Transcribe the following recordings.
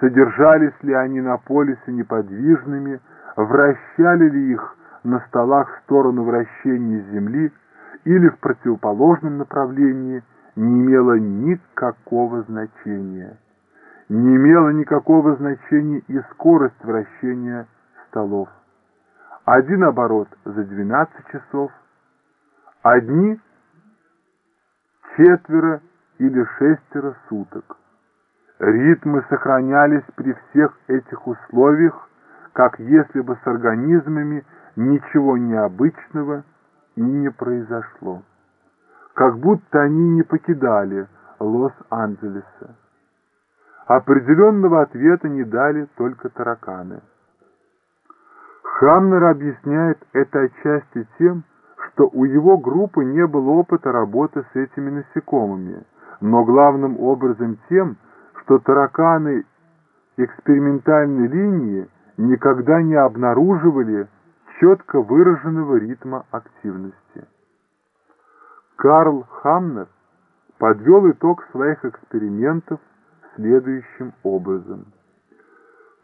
содержались ли они на полюсе неподвижными, вращали ли их на столах в сторону вращения Земли или в противоположном направлении, не имело никакого значения. Не имело никакого значения и скорость вращения столов. Один оборот за 12 часов, одни четверо или шестеро суток. Ритмы сохранялись при всех этих условиях, как если бы с организмами ничего необычного и не произошло. Как будто они не покидали Лос-Анджелеса. Определенного ответа не дали только тараканы. Хамнер объясняет это отчасти тем, что у его группы не было опыта работы с этими насекомыми, но главным образом тем, что тараканы экспериментальной линии никогда не обнаруживали четко выраженного ритма активности. Карл Хамнер подвел итог своих экспериментов следующим образом.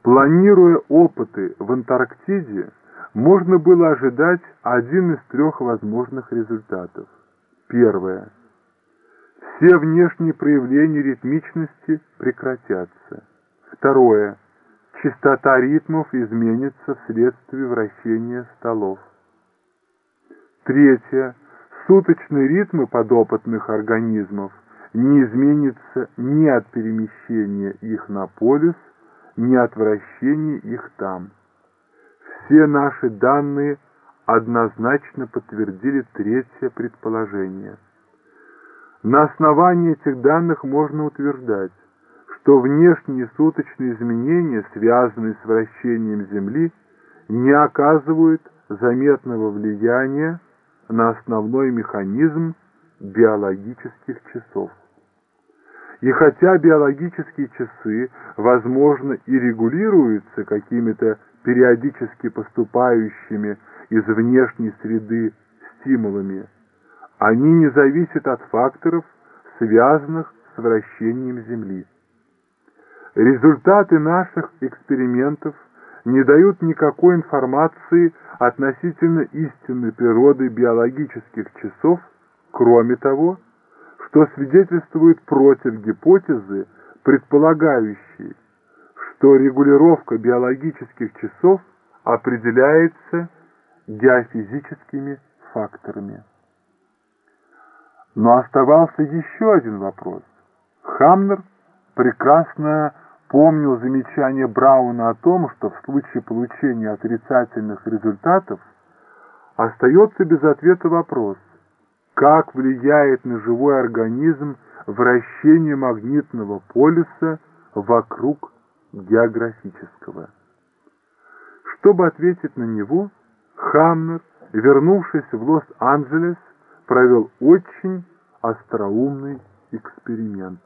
Планируя опыты в Антарктиде, можно было ожидать один из трех возможных результатов. Первое. Все внешние проявления ритмичности прекратятся. Второе. Частота ритмов изменится вследствие вращения столов. Третье. Суточные ритмы подопытных организмов не изменятся ни от перемещения их на полюс, ни от вращения их там. Все наши данные однозначно подтвердили третье предположение. На основании этих данных можно утверждать, что внешние суточные изменения, связанные с вращением Земли, не оказывают заметного влияния на основной механизм биологических часов. И хотя биологические часы, возможно, и регулируются какими-то периодически поступающими из внешней среды стимулами, они не зависят от факторов, связанных с вращением Земли. Результаты наших экспериментов не дают никакой информации относительно истинной природы биологических часов, кроме того, что свидетельствует против гипотезы, предполагающей, что регулировка биологических часов определяется геофизическими факторами. Но оставался еще один вопрос. Хамнер прекрасно помнил замечание Брауна о том, что в случае получения отрицательных результатов остается без ответа вопрос, как влияет на живой организм вращение магнитного полюса вокруг географического. Чтобы ответить на него, Хамнер, вернувшись в Лос-Анджелес, провел очень остроумный эксперимент.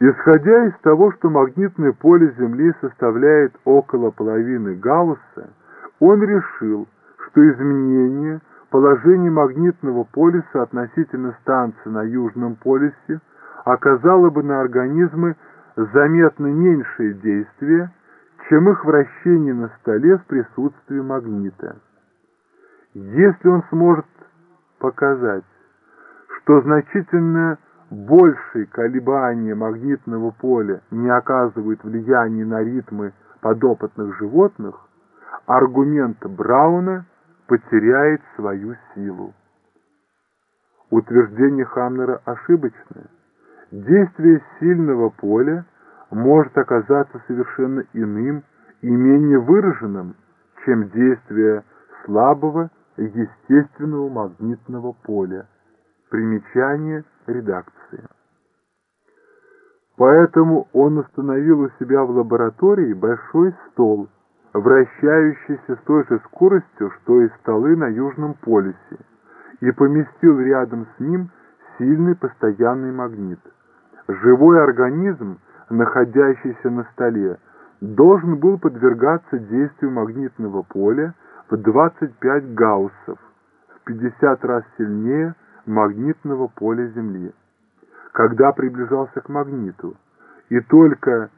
Исходя из того, что магнитное поле Земли составляет около половины Гаусса, он решил, что изменение положения магнитного полюса относительно станции на Южном полюсе оказало бы на организмы заметно меньшее действие, чем их вращение на столе в присутствии магнита. Если он сможет показать, что значительно большие колебания магнитного поля не оказывают влияния на ритмы подопытных животных, аргумент Брауна потеряет свою силу. Утверждение Хамнера ошибочное. Действие сильного поля может оказаться совершенно иным и менее выраженным, чем действие слабого естественного магнитного поля. Примечание редакции. Поэтому он установил у себя в лаборатории большой стол, вращающийся с той же скоростью, что и столы на Южном полюсе, и поместил рядом с ним сильный постоянный магнит. Живой организм, находящийся на столе, должен был подвергаться действию магнитного поля в 25 гауссов, в 50 раз сильнее магнитного поля Земли. Когда приближался к магниту и только